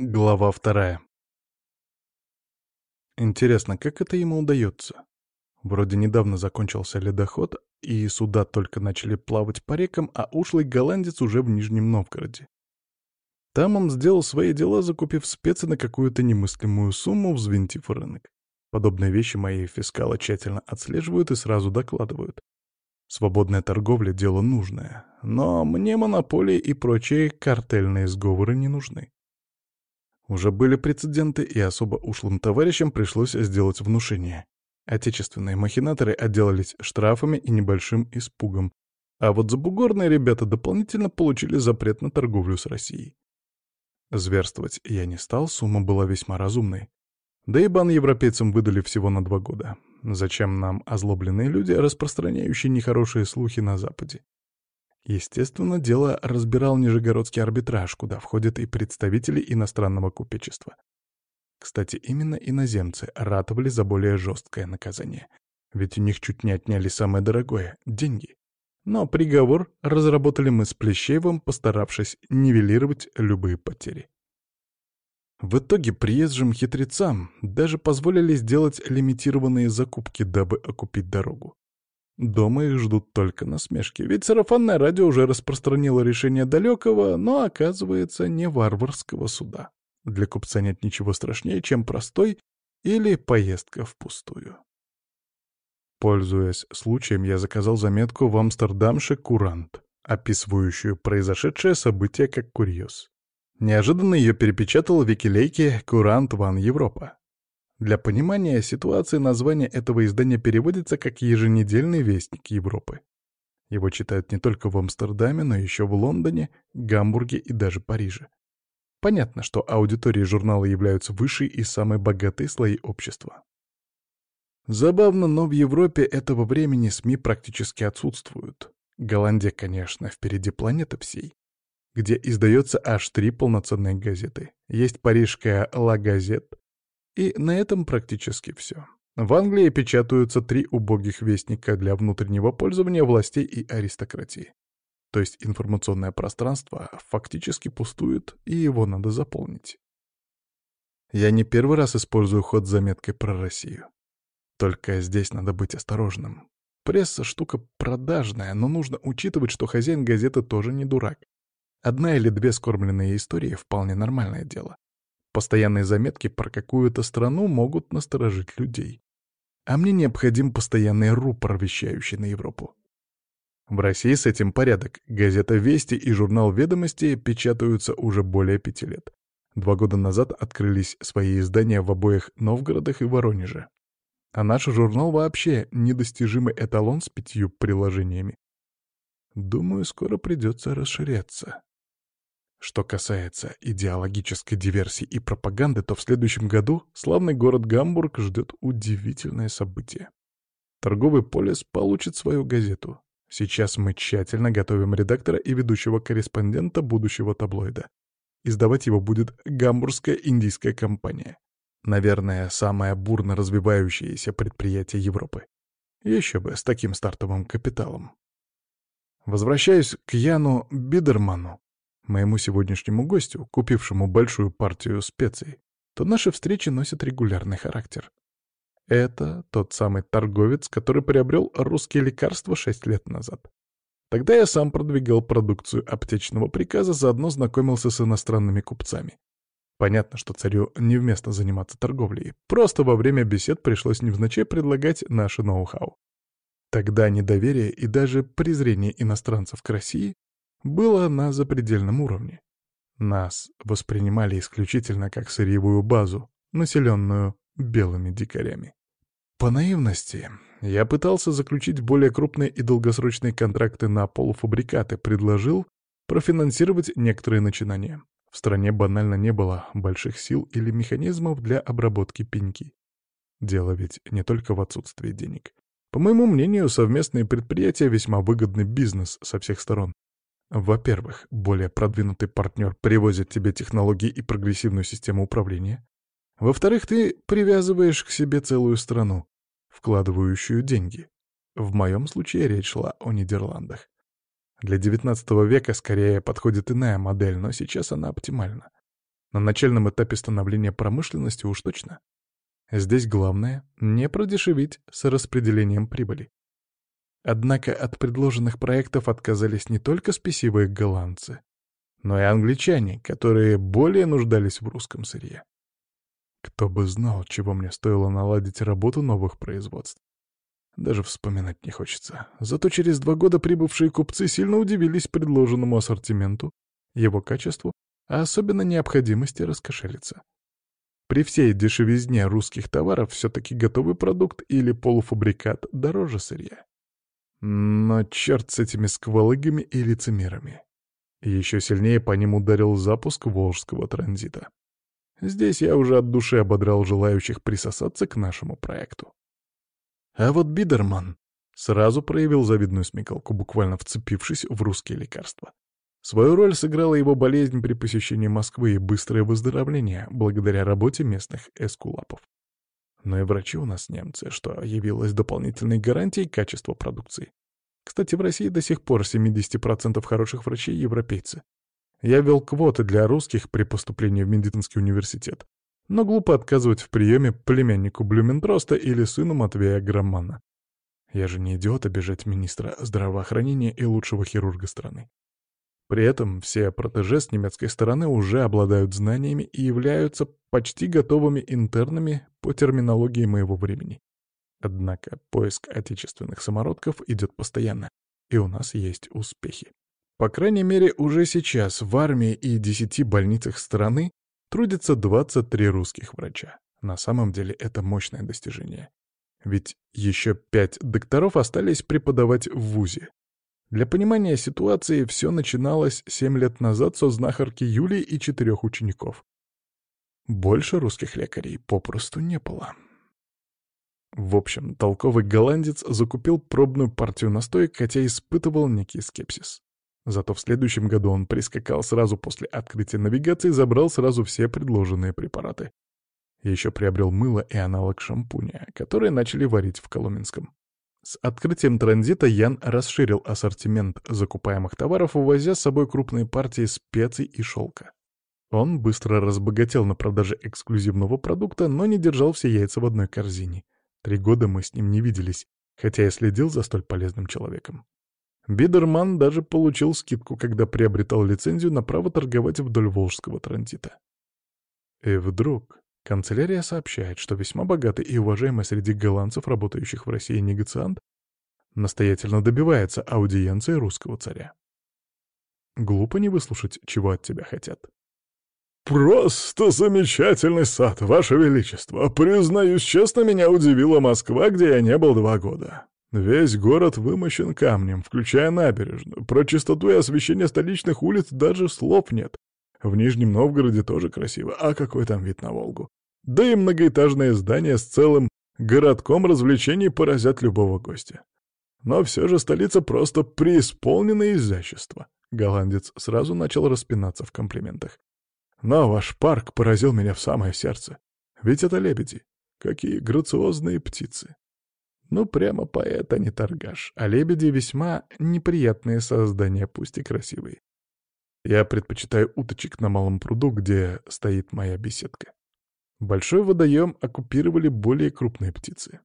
Глава вторая. Интересно, как это ему удается? Вроде недавно закончился ледоход, и суда только начали плавать по рекам, а ушлый голландец уже в Нижнем Новгороде. Там он сделал свои дела, закупив специи на какую-то немыслимую сумму, взвинтив рынок. Подобные вещи мои фискалы тщательно отслеживают и сразу докладывают. Свободная торговля — дело нужное, но мне монополии и прочие картельные сговоры не нужны. Уже были прецеденты, и особо ушлым товарищам пришлось сделать внушение. Отечественные махинаторы отделались штрафами и небольшим испугом, а вот забугорные ребята дополнительно получили запрет на торговлю с Россией. Зверствовать я не стал, сумма была весьма разумной. Да и бан европейцам выдали всего на два года. Зачем нам озлобленные люди, распространяющие нехорошие слухи на Западе? Естественно, дело разбирал Нижегородский арбитраж, куда входят и представители иностранного купечества. Кстати, именно иноземцы ратовали за более жесткое наказание. Ведь у них чуть не отняли самое дорогое — деньги. Но приговор разработали мы с Плещеевым, постаравшись нивелировать любые потери. В итоге приезжим хитрецам даже позволили сделать лимитированные закупки, дабы окупить дорогу. Дома их ждут только насмешки, ведь сарафанное радио уже распространило решение далекого, но, оказывается, не варварского суда. Для купца нет ничего страшнее, чем простой или поездка впустую. Пользуясь случаем, я заказал заметку в Амстердамше «Курант», описывающую произошедшее событие как курьез. Неожиданно ее перепечатал в Викилейке «Курант Ван Европа». Для понимания ситуации название этого издания переводится как «Еженедельный вестник Европы». Его читают не только в Амстердаме, но еще в Лондоне, Гамбурге и даже Париже. Понятно, что аудитории журнала являются высшей и самой богатой слои общества. Забавно, но в Европе этого времени СМИ практически отсутствуют. Голландия, конечно, впереди планеты всей, где издается аж три полноценные газеты. Есть парижская «Ла Газет», и на этом практически все. В Англии печатаются три убогих вестника для внутреннего пользования властей и аристократии. То есть информационное пространство фактически пустует, и его надо заполнить. Я не первый раз использую ход с заметкой про Россию. Только здесь надо быть осторожным. Пресса — штука продажная, но нужно учитывать, что хозяин газеты тоже не дурак. Одна или две скормленные истории — вполне нормальное дело. Постоянные заметки про какую-то страну могут насторожить людей. А мне необходим постоянный рупор, вещающий на Европу. В России с этим порядок. Газета «Вести» и журнал «Ведомости» печатаются уже более пяти лет. Два года назад открылись свои издания в обоих Новгородах и Воронеже. А наш журнал вообще недостижимый эталон с пятью приложениями. Думаю, скоро придется расширяться. Что касается идеологической диверсии и пропаганды, то в следующем году славный город Гамбург ждет удивительное событие. Торговый полис получит свою газету. Сейчас мы тщательно готовим редактора и ведущего корреспондента будущего таблоида. Издавать его будет Гамбургская индийская компания. Наверное, самое бурно развивающееся предприятие Европы. Еще бы, с таким стартовым капиталом. Возвращаюсь к Яну Бидерману, моему сегодняшнему гостю, купившему большую партию специй, то наши встречи носят регулярный характер. Это тот самый торговец, который приобрел русские лекарства шесть лет назад. Тогда я сам продвигал продукцию аптечного приказа, заодно знакомился с иностранными купцами. Понятно, что царю невместно заниматься торговлей, просто во время бесед пришлось невзначай предлагать наше ноу-хау. Тогда недоверие и даже презрение иностранцев к России было на запредельном уровне. Нас воспринимали исключительно как сырьевую базу, населенную белыми дикарями. По наивности я пытался заключить более крупные и долгосрочные контракты на полуфабрикаты, предложил профинансировать некоторые начинания. В стране банально не было больших сил или механизмов для обработки пеньки. Дело ведь не только в отсутствии денег. По моему мнению, совместные предприятия — весьма выгодный бизнес со всех сторон. Во-первых, более продвинутый партнер привозит тебе технологии и прогрессивную систему управления. Во-вторых, ты привязываешь к себе целую страну, вкладывающую деньги. В моем случае речь шла о Нидерландах. Для XIX века скорее подходит иная модель, но сейчас она оптимальна. На начальном этапе становления промышленности уж точно. Здесь главное — не продешевить с распределением прибыли. Однако от предложенных проектов отказались не только спесивые голландцы, но и англичане, которые более нуждались в русском сырье. Кто бы знал, чего мне стоило наладить работу новых производств. Даже вспоминать не хочется. Зато через два года прибывшие купцы сильно удивились предложенному ассортименту, его качеству, а особенно необходимости раскошелиться. При всей дешевизне русских товаров все-таки готовый продукт или полуфабрикат дороже сырья. Но черт с этими сквалыгами и лицемерами. Еще сильнее по ним ударил запуск волжского транзита. Здесь я уже от души ободрал желающих присосаться к нашему проекту. А вот Бидерман сразу проявил завидную смекалку, буквально вцепившись в русские лекарства. Свою роль сыграла его болезнь при посещении Москвы и быстрое выздоровление благодаря работе местных эскулапов. Но и врачи у нас немцы, что явилось дополнительной гарантией качества продукции. Кстати, в России до сих пор 70% хороших врачей — европейцы. Я вел квоты для русских при поступлении в медицинский университет. Но глупо отказывать в приеме племяннику Блюментроста или сыну Матвея Громмана. Я же не идиот обижать министра здравоохранения и лучшего хирурга страны. При этом все протеже с немецкой стороны уже обладают знаниями и являются почти готовыми интернами по терминологии моего времени. Однако поиск отечественных самородков идет постоянно, и у нас есть успехи. По крайней мере, уже сейчас в армии и десяти больницах страны трудятся 23 русских врача. На самом деле это мощное достижение. Ведь еще пять докторов остались преподавать в ВУЗе, для понимания ситуации все начиналось семь лет назад со знахарки Юлии и четырех учеников. Больше русских лекарей попросту не было. В общем, толковый голландец закупил пробную партию настоек, хотя испытывал некий скепсис. Зато в следующем году он прискакал сразу после открытия навигации и забрал сразу все предложенные препараты. Еще приобрел мыло и аналог шампуня, которые начали варить в Коломенском. С открытием транзита Ян расширил ассортимент закупаемых товаров, увозя с собой крупные партии специй и шелка. Он быстро разбогател на продаже эксклюзивного продукта, но не держал все яйца в одной корзине. Три года мы с ним не виделись, хотя я следил за столь полезным человеком. Бидерман даже получил скидку, когда приобретал лицензию на право торговать вдоль Волжского транзита. И вдруг Канцелярия сообщает, что весьма богатый и уважаемый среди голландцев, работающих в России негациант, настоятельно добивается аудиенции русского царя. Глупо не выслушать, чего от тебя хотят. «Просто замечательный сад, Ваше Величество! Признаюсь честно, меня удивила Москва, где я не был два года. Весь город вымощен камнем, включая набережную. Про чистоту и освещение столичных улиц даже слов нет. В Нижнем Новгороде тоже красиво, а какой там вид на Волгу? Да и многоэтажные здания с целым городком развлечений поразят любого гостя. Но все же столица просто преисполнена изящества. Голландец сразу начал распинаться в комплиментах. Но ваш парк поразил меня в самое сердце. Ведь это лебеди. Какие грациозные птицы. Ну, прямо поэт, а не торгаш. А лебеди весьма неприятные создания, пусть и красивые. Я предпочитаю уточек на малом пруду, где стоит моя беседка. Большой водоем оккупировали более крупные птицы.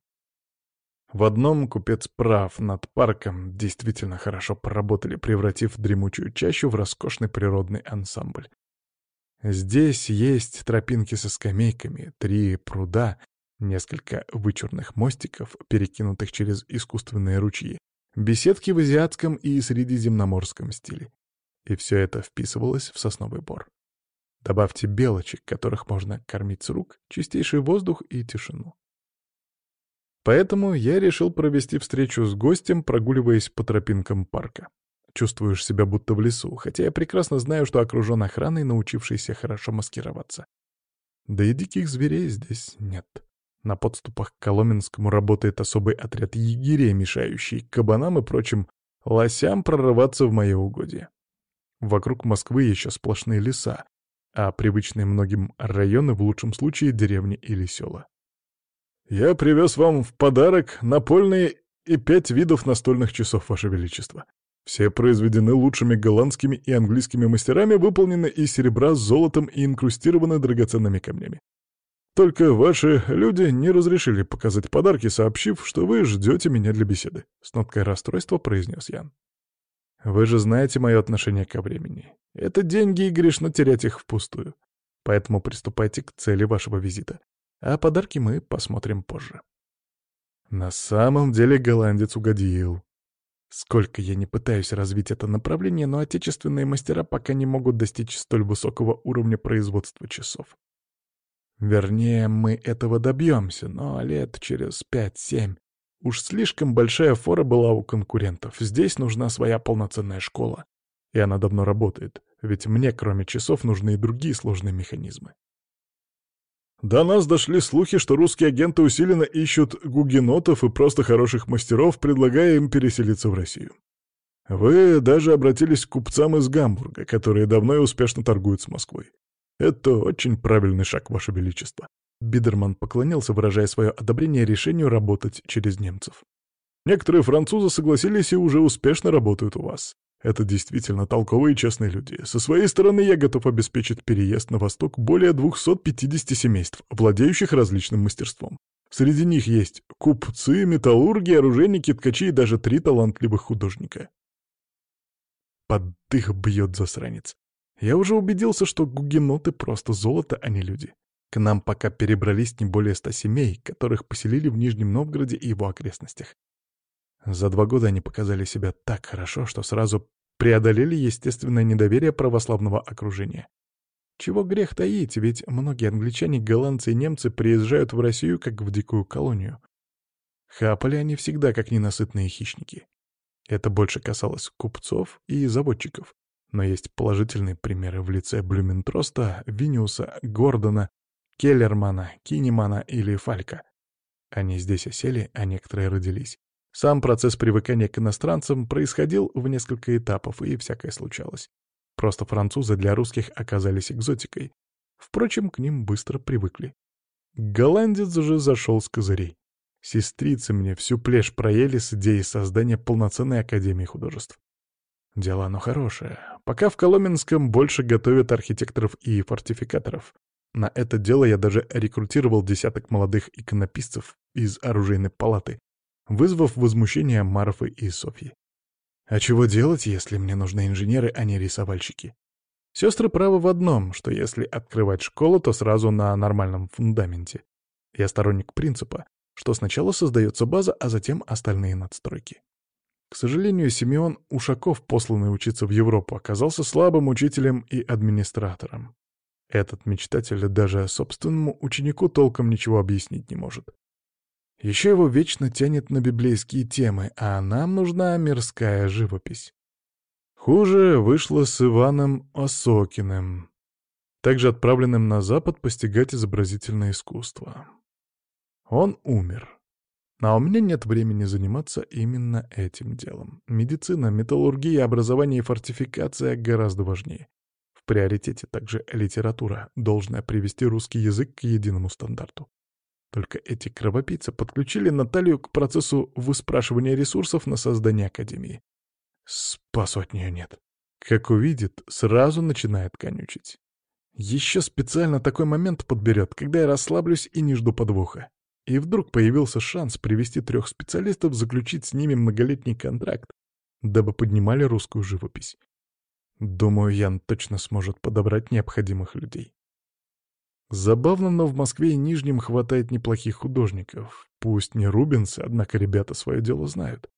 В одном купец прав, над парком действительно хорошо поработали, превратив дремучую чащу в роскошный природный ансамбль. Здесь есть тропинки со скамейками, три пруда, несколько вычурных мостиков, перекинутых через искусственные ручьи, беседки в азиатском и средиземноморском стиле. И все это вписывалось в сосновый бор. Добавьте белочек, которых можно кормить с рук, чистейший воздух и тишину. Поэтому я решил провести встречу с гостем, прогуливаясь по тропинкам парка. Чувствуешь себя будто в лесу, хотя я прекрасно знаю, что окружен охраной, научившейся хорошо маскироваться. Да и диких зверей здесь нет. На подступах к Коломенскому работает особый отряд егерей, мешающий кабанам и прочим лосям прорываться в мои угодья. Вокруг Москвы еще сплошные леса, а привычные многим районы в лучшем случае деревни или села. «Я привез вам в подарок напольные и пять видов настольных часов, Ваше Величество», Все произведены лучшими голландскими и английскими мастерами, выполнены из серебра с золотом и инкрустированы драгоценными камнями. Только ваши люди не разрешили показать подарки, сообщив, что вы ждете меня для беседы», — с ноткой расстройства произнес Ян. «Вы же знаете мое отношение ко времени. Это деньги, и грешно терять их впустую. Поэтому приступайте к цели вашего визита. А подарки мы посмотрим позже». На самом деле голландец угодил. Сколько я не пытаюсь развить это направление, но отечественные мастера пока не могут достичь столь высокого уровня производства часов. Вернее, мы этого добьемся, но лет через пять-семь. Уж слишком большая фора была у конкурентов. Здесь нужна своя полноценная школа. И она давно работает, ведь мне, кроме часов, нужны и другие сложные механизмы. До нас дошли слухи, что русские агенты усиленно ищут гугенотов и просто хороших мастеров, предлагая им переселиться в Россию. Вы даже обратились к купцам из Гамбурга, которые давно и успешно торгуют с Москвой. Это очень правильный шаг, Ваше Величество. Бидерман поклонился, выражая свое одобрение решению работать через немцев. Некоторые французы согласились и уже успешно работают у вас. Это действительно толковые и честные люди. Со своей стороны я готов обеспечить переезд на восток более 250 семейств, владеющих различным мастерством. Среди них есть купцы, металлурги, оружейники, ткачи и даже три талантливых художника. Под дых бьет засранец. Я уже убедился, что гугеноты просто золото, а не люди. К нам пока перебрались не более ста семей, которых поселили в Нижнем Новгороде и его окрестностях. За два года они показали себя так хорошо, что сразу преодолели естественное недоверие православного окружения. Чего грех таить, ведь многие англичане, голландцы и немцы приезжают в Россию как в дикую колонию. Хапали они всегда как ненасытные хищники. Это больше касалось купцов и заводчиков. Но есть положительные примеры в лице Блюментроста, Виниуса, Гордона, Келлермана, Кинемана или Фалька. Они здесь осели, а некоторые родились. Сам процесс привыкания к иностранцам происходил в несколько этапов, и всякое случалось. Просто французы для русских оказались экзотикой. Впрочем, к ним быстро привыкли. Голландец же зашел с козырей. Сестрицы мне всю плешь проели с идеей создания полноценной академии художеств. Дело оно хорошее. Пока в Коломенском больше готовят архитекторов и фортификаторов. На это дело я даже рекрутировал десяток молодых иконописцев из оружейной палаты, вызвав возмущение Марфы и Софьи. А чего делать, если мне нужны инженеры, а не рисовальщики? Сестры правы в одном, что если открывать школу, то сразу на нормальном фундаменте. Я сторонник принципа, что сначала создается база, а затем остальные надстройки. К сожалению, Симеон Ушаков, посланный учиться в Европу, оказался слабым учителем и администратором. Этот мечтатель даже собственному ученику толком ничего объяснить не может. Еще его вечно тянет на библейские темы, а нам нужна мирская живопись. Хуже вышло с Иваном Осокиным, также отправленным на Запад постигать изобразительное искусство. Он умер. А у меня нет времени заниматься именно этим делом. Медицина, металлургия, образование и фортификация гораздо важнее. Приоритете также литература, должная привести русский язык к единому стандарту. Только эти кровопийцы подключили Наталью к процессу выспрашивания ресурсов на создание Академии. Спасу от нее нет. Как увидит, сразу начинает конючить. Еще специально такой момент подберет, когда я расслаблюсь и не жду подвоха. И вдруг появился шанс привести трех специалистов, заключить с ними многолетний контракт, дабы поднимали русскую живопись. Думаю, Ян точно сможет подобрать необходимых людей. Забавно, но в Москве и Нижнем хватает неплохих художников. Пусть не Рубинсы, однако ребята свое дело знают.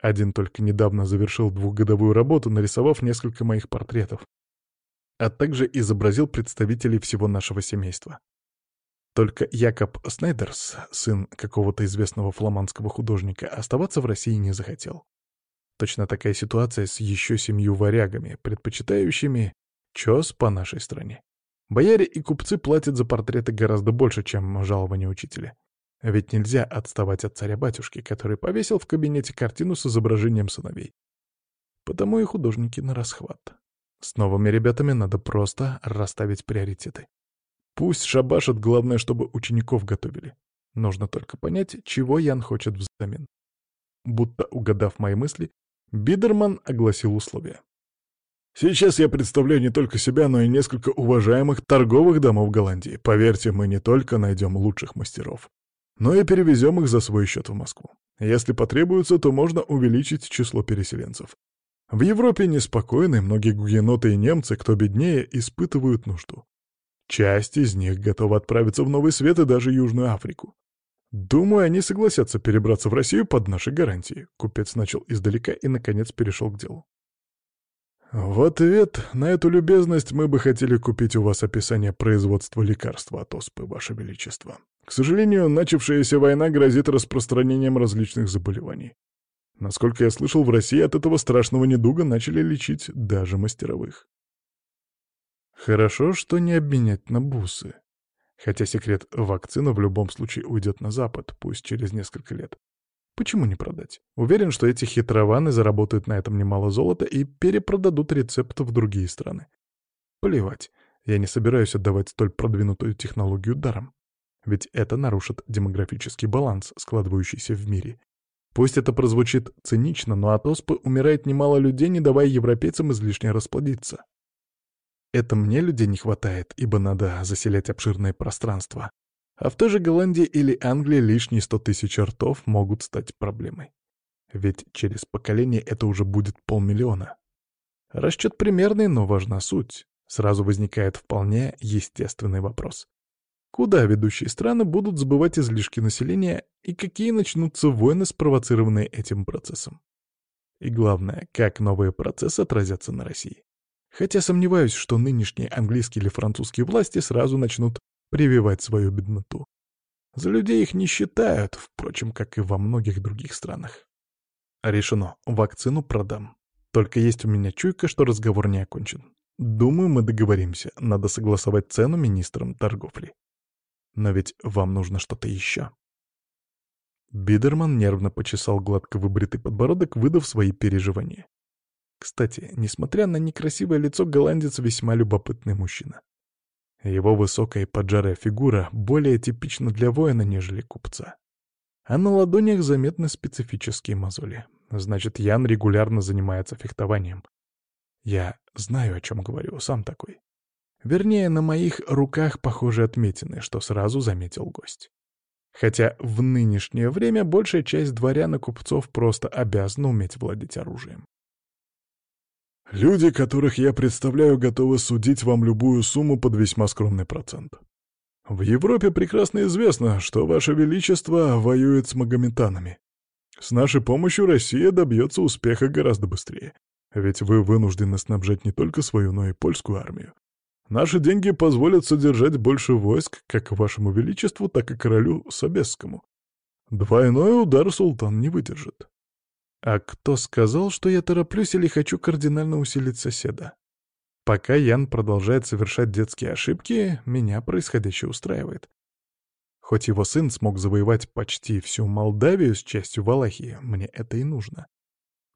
Один только недавно завершил двухгодовую работу, нарисовав несколько моих портретов, а также изобразил представителей всего нашего семейства. Только Якоб Снайдерс, сын какого-то известного фламандского художника, оставаться в России не захотел. Точно такая ситуация с еще семью варягами, предпочитающими чес по нашей стране. Бояре и купцы платят за портреты гораздо больше, чем жалование учителя. Ведь нельзя отставать от царя-батюшки, который повесил в кабинете картину с изображением сыновей. Потому и художники на расхват. С новыми ребятами надо просто расставить приоритеты. Пусть шабашат, главное, чтобы учеников готовили. Нужно только понять, чего Ян хочет взамен. Будто угадав мои мысли, Бидерман огласил условия. Сейчас я представляю не только себя, но и несколько уважаемых торговых домов Голландии. Поверьте, мы не только найдем лучших мастеров, но и перевезем их за свой счет в Москву. Если потребуется, то можно увеличить число переселенцев. В Европе неспокойны, многие гугеноты и немцы, кто беднее, испытывают нужду. Часть из них готова отправиться в Новый Свет и даже Южную Африку. Думаю, они согласятся перебраться в Россию под наши гарантии. Купец начал издалека и, наконец, перешел к делу. В ответ на эту любезность мы бы хотели купить у вас описание производства лекарства от оспы, Ваше Величество. К сожалению, начавшаяся война грозит распространением различных заболеваний. Насколько я слышал, в России от этого страшного недуга начали лечить даже мастеровых. Хорошо, что не обменять на бусы. Хотя секрет вакцины в любом случае уйдет на Запад, пусть через несколько лет. Почему не продать? Уверен, что эти хитрованы заработают на этом немало золота и перепродадут рецепт в другие страны. Плевать, я не собираюсь отдавать столь продвинутую технологию даром. Ведь это нарушит демографический баланс, складывающийся в мире. Пусть это прозвучит цинично, но от оспы умирает немало людей, не давая европейцам излишне расплодиться. Это мне людей не хватает, ибо надо заселять обширное пространство. А в той же Голландии или Англии лишние сто тысяч ртов могут стать проблемой. Ведь через поколение это уже будет полмиллиона. Расчет примерный, но важна суть. Сразу возникает вполне естественный вопрос. Куда ведущие страны будут сбывать излишки населения и какие начнутся войны, спровоцированные этим процессом? И главное, как новые процессы отразятся на России. Хотя сомневаюсь, что нынешние английские или французские власти сразу начнут прививать свою бедноту. За людей их не считают, впрочем, как и во многих других странах. Решено, вакцину продам. Только есть у меня чуйка, что разговор не окончен. Думаю, мы договоримся, надо согласовать цену министрам торговли. Но ведь вам нужно что-то еще. Бидерман нервно почесал гладко выбритый подбородок, выдав свои переживания. Кстати, несмотря на некрасивое лицо, голландец весьма любопытный мужчина. Его высокая и поджарая фигура более типична для воина, нежели купца. А на ладонях заметны специфические мозоли. Значит, Ян регулярно занимается фехтованием. Я знаю, о чем говорю, сам такой. Вернее, на моих руках похожи отметины, что сразу заметил гость. Хотя в нынешнее время большая часть дворян и купцов просто обязана уметь владеть оружием. Люди, которых я представляю, готовы судить вам любую сумму под весьма скромный процент. В Европе прекрасно известно, что Ваше Величество воюет с магометанами. С нашей помощью Россия добьется успеха гораздо быстрее. Ведь вы вынуждены снабжать не только свою, но и польскую армию. Наши деньги позволят содержать больше войск как Вашему Величеству, так и королю Собесскому. Двойной удар султан не выдержит. А кто сказал, что я тороплюсь или хочу кардинально усилить соседа? Пока Ян продолжает совершать детские ошибки, меня происходящее устраивает. Хоть его сын смог завоевать почти всю Молдавию с частью Валахии, мне это и нужно.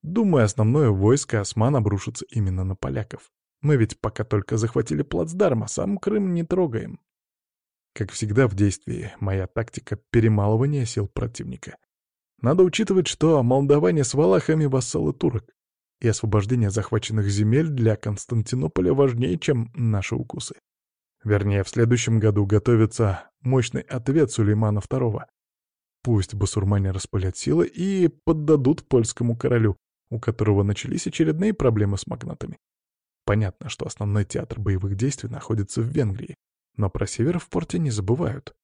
Думаю, основное войско осман обрушится именно на поляков. Мы ведь пока только захватили плацдарм, а сам Крым не трогаем. Как всегда в действии, моя тактика перемалывания сил противника. Надо учитывать, что молдаване с валахами — вассалы турок, и освобождение захваченных земель для Константинополя важнее, чем наши укусы. Вернее, в следующем году готовится мощный ответ Сулеймана II. Пусть басурмане распылят силы и поддадут польскому королю, у которого начались очередные проблемы с магнатами. Понятно, что основной театр боевых действий находится в Венгрии, но про север в порте не забывают.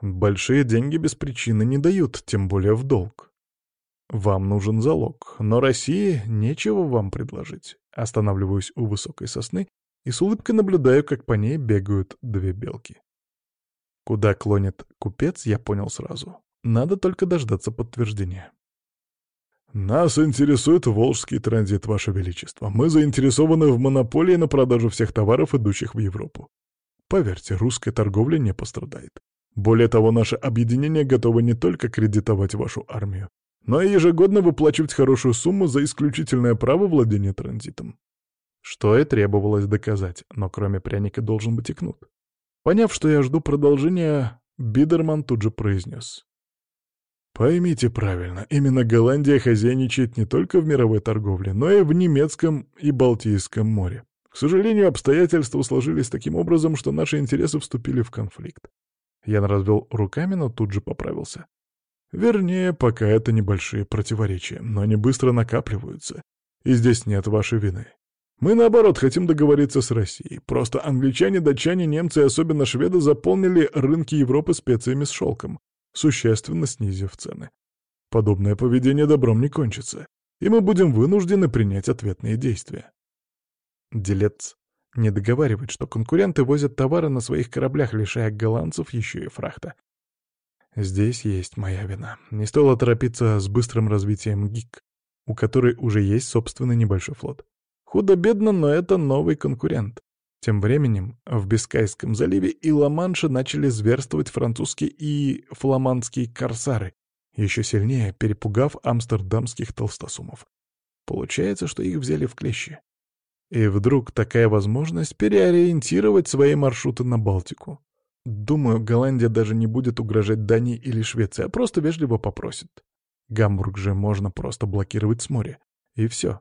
Большие деньги без причины не дают, тем более в долг. Вам нужен залог, но России нечего вам предложить. Останавливаюсь у высокой сосны и с улыбкой наблюдаю, как по ней бегают две белки. Куда клонит купец, я понял сразу. Надо только дождаться подтверждения. «Нас интересует волжский транзит, Ваше Величество. Мы заинтересованы в монополии на продажу всех товаров, идущих в Европу. Поверьте, русская торговля не пострадает. Более того, наше объединение готово не только кредитовать вашу армию, но и ежегодно выплачивать хорошую сумму за исключительное право владения транзитом. Что и требовалось доказать, но кроме пряника должен быть и кнут. Поняв, что я жду продолжения, Бидерман тут же произнес. Поймите правильно, именно Голландия хозяйничает не только в мировой торговле, но и в немецком и Балтийском море. К сожалению, обстоятельства сложились таким образом, что наши интересы вступили в конфликт. Ян развел руками, но тут же поправился. Вернее, пока это небольшие противоречия, но они быстро накапливаются, и здесь нет вашей вины. Мы, наоборот, хотим договориться с Россией. Просто англичане, датчане, немцы и особенно шведы заполнили рынки Европы специями с шелком, существенно снизив цены. Подобное поведение добром не кончится, и мы будем вынуждены принять ответные действия. Делец не договаривает, что конкуренты возят товары на своих кораблях, лишая голландцев еще и фрахта. Здесь есть моя вина. Не стоило торопиться с быстрым развитием ГИК, у которой уже есть собственный небольшой флот. Худо-бедно, но это новый конкурент. Тем временем в Бискайском заливе и Ла-Манше начали зверствовать французские и фламандские корсары, еще сильнее перепугав амстердамских толстосумов. Получается, что их взяли в клещи. И вдруг такая возможность переориентировать свои маршруты на Балтику. Думаю, Голландия даже не будет угрожать Дании или Швеции, а просто вежливо попросит. Гамбург же можно просто блокировать с моря. И все.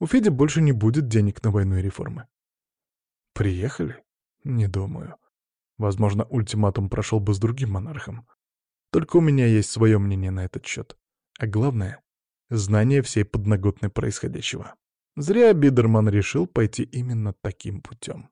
У Феди больше не будет денег на войну и реформы. Приехали? Не думаю. Возможно, ультиматум прошел бы с другим монархом. Только у меня есть свое мнение на этот счет. А главное — знание всей подноготной происходящего. Зря Бидерман решил пойти именно таким путем.